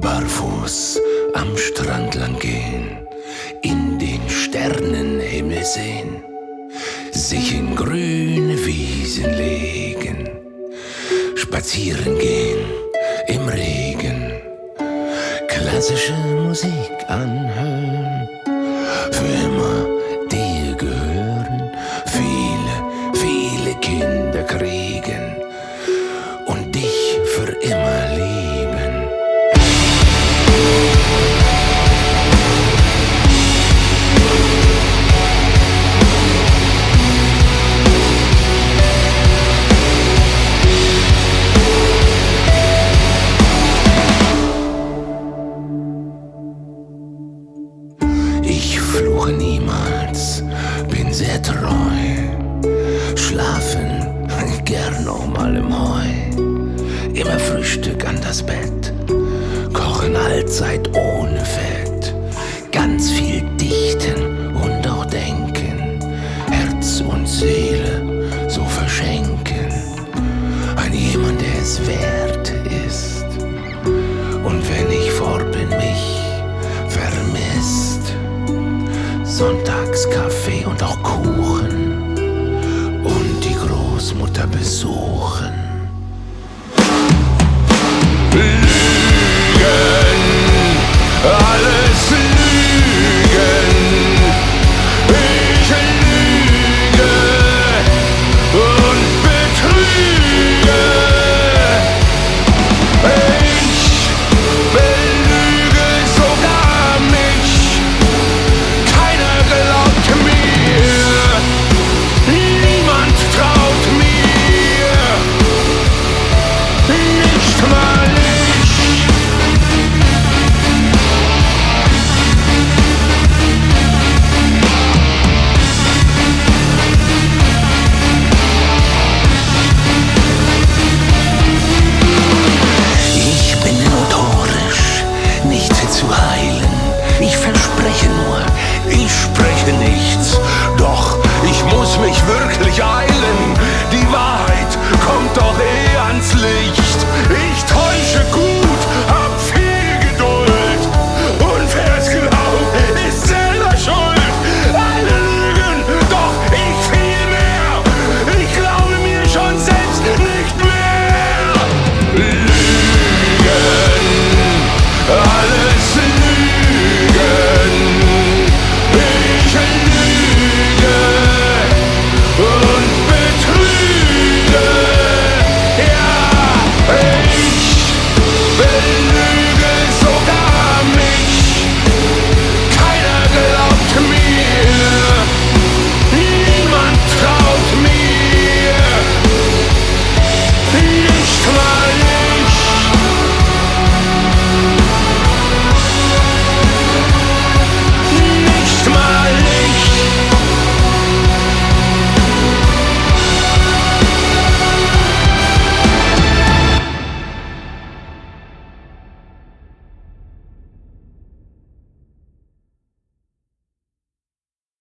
barfuß am Strand lang gehen, in den Sternenhimmel sehen, sich in grüne Wiesen legen, spazieren gehen im Regen, klassische Musik anhören, niemals, bin sehr treu. Schlafen gern auch mal im Heu. Immer Frühstück an das Bett. Kochen allzeit ohne Fett. Ganz viel dichten und auch denken. Herz und Seele so verschenken. An jemand, der es wert Sonntagskaffee und auch Kuchen und die Großmutter besuchen.